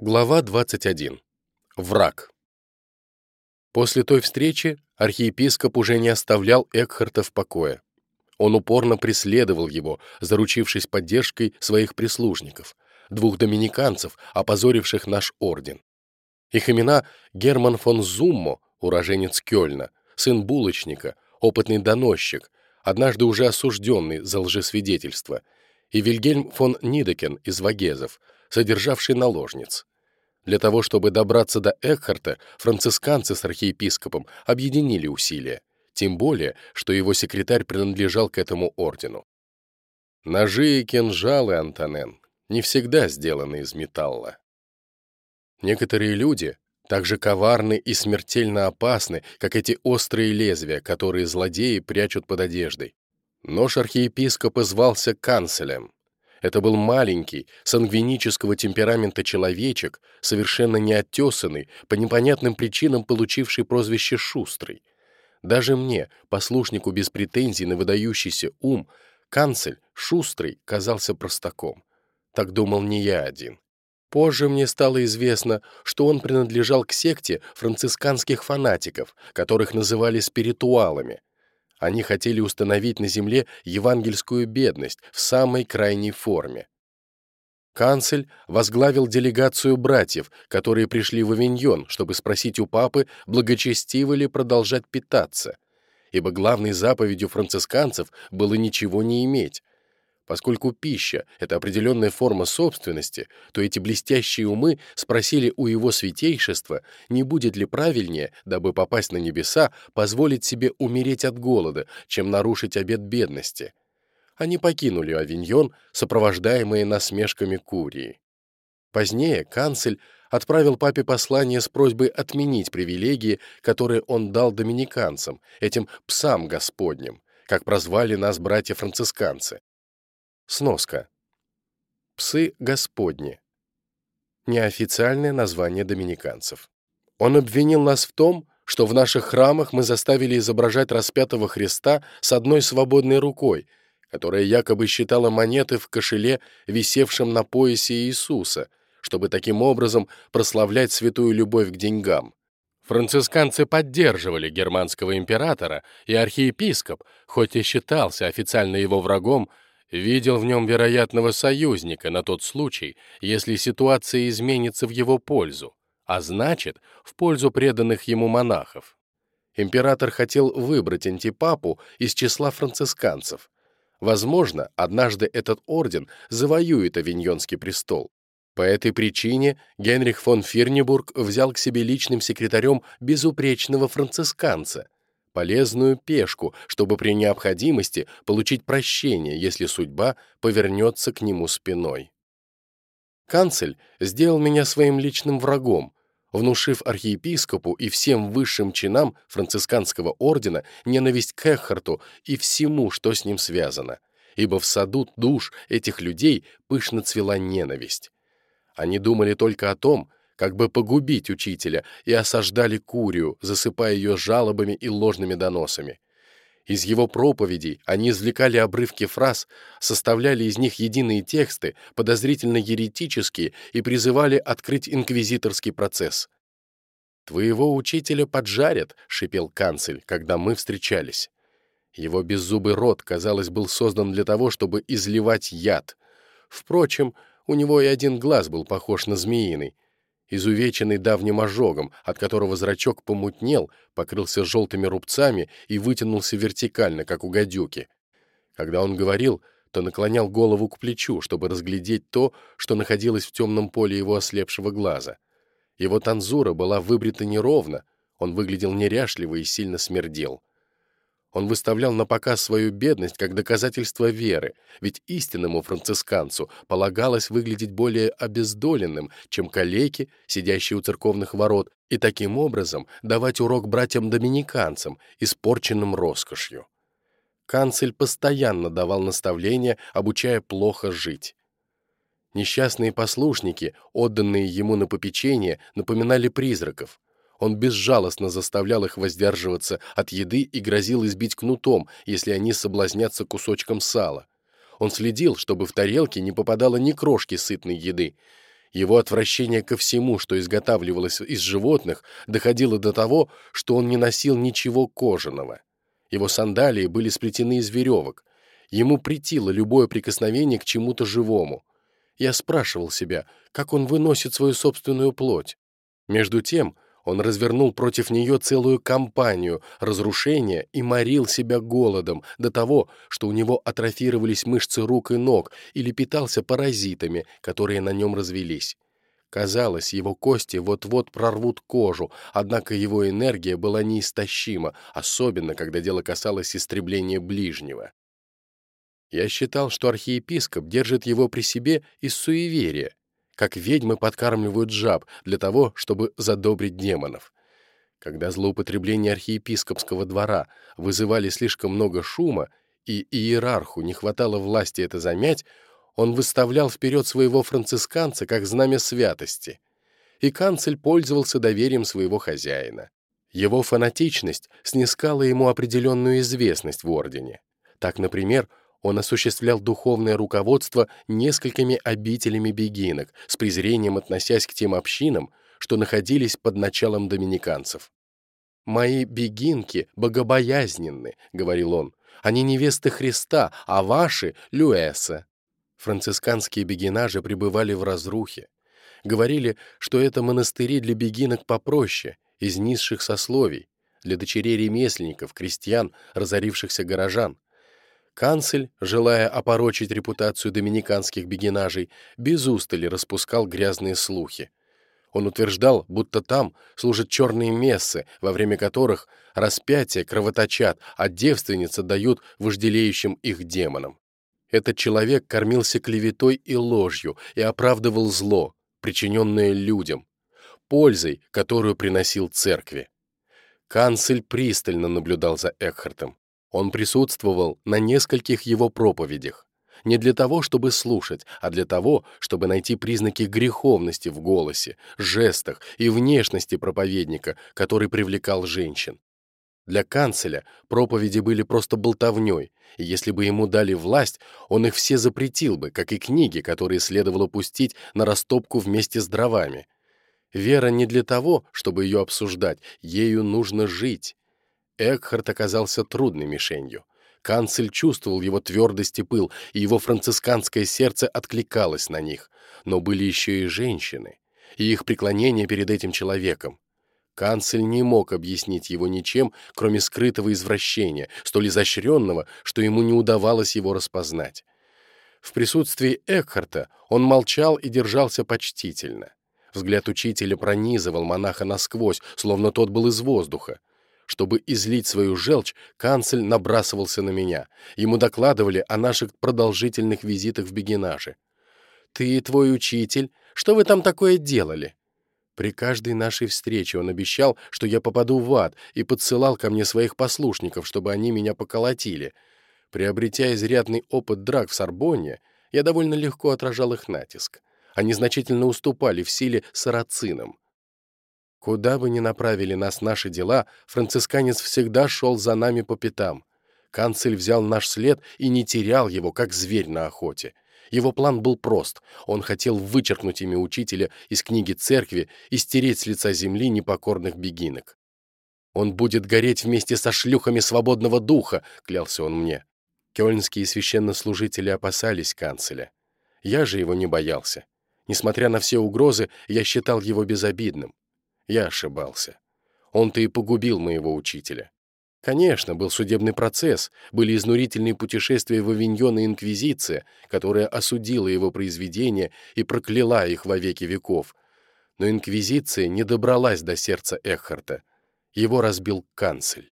Глава 21. Враг. После той встречи архиепископ уже не оставлял Экхарта в покое. Он упорно преследовал его, заручившись поддержкой своих прислужников, двух доминиканцев, опозоривших наш орден. Их имена Герман фон Зуммо, уроженец Кёльна, сын булочника, опытный доносчик, однажды уже осужденный за лжесвидетельство, и Вильгельм фон Нидекен из Вагезов, содержавший наложниц. Для того, чтобы добраться до Экхарта, францисканцы с архиепископом объединили усилия, тем более, что его секретарь принадлежал к этому ордену. Ножи и кинжалы, Антонен, не всегда сделаны из металла. Некоторые люди так же коварны и смертельно опасны, как эти острые лезвия, которые злодеи прячут под одеждой. Нож архиепископа звался канцелем, это был маленький, сангвинического темперамента человечек, совершенно неоттесанный, по непонятным причинам получивший прозвище «шустрый». Даже мне, послушнику без претензий на выдающийся ум, канцель, шустрый, казался простаком. Так думал не я один. Позже мне стало известно, что он принадлежал к секте францисканских фанатиков, которых называли спиритуалами, они хотели установить на земле евангельскую бедность в самой крайней форме. Канцель возглавил делегацию братьев, которые пришли в Авиньон, чтобы спросить у папы, благочестиво ли продолжать питаться, ибо главной заповедью францисканцев было ничего не иметь, Поскольку пища — это определенная форма собственности, то эти блестящие умы спросили у его святейшества, не будет ли правильнее, дабы попасть на небеса, позволить себе умереть от голода, чем нарушить обет бедности. Они покинули Авиньон, сопровождаемые насмешками Курии. Позднее канцель отправил папе послание с просьбой отменить привилегии, которые он дал доминиканцам, этим «псам Господним», как прозвали нас братья-францисканцы. Сноска. Псы Господни. Неофициальное название доминиканцев. Он обвинил нас в том, что в наших храмах мы заставили изображать распятого Христа с одной свободной рукой, которая якобы считала монеты в кошеле, висевшем на поясе Иисуса, чтобы таким образом прославлять святую любовь к деньгам. Францисканцы поддерживали германского императора, и архиепископ, хоть и считался официально его врагом, видел в нем вероятного союзника на тот случай, если ситуация изменится в его пользу, а значит, в пользу преданных ему монахов. Император хотел выбрать антипапу из числа францисканцев. Возможно, однажды этот орден завоюет Авиньонский престол. По этой причине Генрих фон Фирнебург взял к себе личным секретарем безупречного францисканца — полезную пешку, чтобы при необходимости получить прощение, если судьба повернется к нему спиной. Канцель сделал меня своим личным врагом, внушив архиепископу и всем высшим чинам францисканского ордена ненависть к Эхарту и всему, что с ним связано, ибо в саду душ этих людей пышно цвела ненависть. Они думали только о том, как бы погубить учителя, и осаждали Курию, засыпая ее жалобами и ложными доносами. Из его проповедей они извлекали обрывки фраз, составляли из них единые тексты, подозрительно еретические, и призывали открыть инквизиторский процесс. «Твоего учителя поджарят», — шипел канцель, когда мы встречались. Его беззубый рот, казалось, был создан для того, чтобы изливать яд. Впрочем, у него и один глаз был похож на змеиный — изувеченный давним ожогом, от которого зрачок помутнел, покрылся желтыми рубцами и вытянулся вертикально, как у гадюки. Когда он говорил, то наклонял голову к плечу, чтобы разглядеть то, что находилось в темном поле его ослепшего глаза. Его танзура была выбрита неровно, он выглядел неряшливо и сильно смердел. Он выставлял на показ свою бедность как доказательство веры, ведь истинному францисканцу полагалось выглядеть более обездоленным, чем калеки, сидящие у церковных ворот, и таким образом давать урок братьям-доминиканцам, испорченным роскошью. Канцель постоянно давал наставления, обучая плохо жить. Несчастные послушники, отданные ему на попечение, напоминали призраков. Он безжалостно заставлял их воздерживаться от еды и грозил избить кнутом, если они соблазнятся кусочком сала. Он следил, чтобы в тарелке не попадало ни крошки сытной еды. Его отвращение ко всему, что изготавливалось из животных, доходило до того, что он не носил ничего кожаного. Его сандалии были сплетены из веревок. Ему притило любое прикосновение к чему-то живому. Я спрашивал себя, как он выносит свою собственную плоть. Между тем он развернул против нее целую кампанию разрушения и морил себя голодом до того, что у него атрофировались мышцы рук и ног или питался паразитами, которые на нем развелись. Казалось, его кости вот-вот прорвут кожу, однако его энергия была неистощима, особенно когда дело касалось истребления ближнего. Я считал, что архиепископ держит его при себе из суеверия, как ведьмы подкармливают жаб для того, чтобы задобрить демонов. Когда злоупотребления архиепископского двора вызывали слишком много шума, и иерарху не хватало власти это замять, он выставлял вперед своего францисканца как знамя святости. И канцель пользовался доверием своего хозяина. Его фанатичность снискала ему определенную известность в ордене. Так, например, он осуществлял духовное руководство несколькими обителями бегинок, с презрением относясь к тем общинам, что находились под началом доминиканцев. «Мои бегинки богобоязненны», — говорил он, — «они невесты Христа, а ваши — Люэса». Францисканские бегина же пребывали в разрухе. Говорили, что это монастыри для бегинок попроще, из низших сословий, для дочерей ремесленников, крестьян, разорившихся горожан, Канцель, желая опорочить репутацию доминиканских бегинажей, без устали распускал грязные слухи. Он утверждал, будто там служат черные мессы, во время которых распятия кровоточат, а девственницы дают вожделеющим их демонам. Этот человек кормился клеветой и ложью и оправдывал зло, причиненное людям, пользой, которую приносил церкви. Канцель пристально наблюдал за Экхартом. Он присутствовал на нескольких его проповедях. Не для того, чтобы слушать, а для того, чтобы найти признаки греховности в голосе, жестах и внешности проповедника, который привлекал женщин. Для канцеля проповеди были просто болтовней, и если бы ему дали власть, он их все запретил бы, как и книги, которые следовало пустить на растопку вместе с дровами. Вера не для того, чтобы ее обсуждать, ею нужно жить. Экхард оказался трудной мишенью. Канцель чувствовал его твердость и пыл, и его францисканское сердце откликалось на них. Но были еще и женщины, и их преклонение перед этим человеком. Канцель не мог объяснить его ничем, кроме скрытого извращения, столь изощренного, что ему не удавалось его распознать. В присутствии Экхарта он молчал и держался почтительно. Взгляд учителя пронизывал монаха насквозь, словно тот был из воздуха. Чтобы излить свою желчь, канцель набрасывался на меня. Ему докладывали о наших продолжительных визитах в Бегинаже. «Ты и твой учитель, что вы там такое делали?» При каждой нашей встрече он обещал, что я попаду в ад, и подсылал ко мне своих послушников, чтобы они меня поколотили. Приобретя изрядный опыт драк в Сорбонне, я довольно легко отражал их натиск. Они значительно уступали в силе сарацинам. Куда бы ни направили нас наши дела, францисканец всегда шел за нами по пятам. Канцель взял наш след и не терял его, как зверь на охоте. Его план был прост. Он хотел вычеркнуть имя учителя из книги церкви и стереть с лица земли непокорных бегинок. «Он будет гореть вместе со шлюхами свободного духа», — клялся он мне. Кёльнские священнослужители опасались канцеля. Я же его не боялся. Несмотря на все угрозы, я считал его безобидным. Я ошибался. Он-то и погубил моего учителя. Конечно, был судебный процесс, были изнурительные путешествия в Авиньон и Инквизиция, которая осудила его произведения и прокляла их во веки веков. Но Инквизиция не добралась до сердца Эхарта. Его разбил канцель.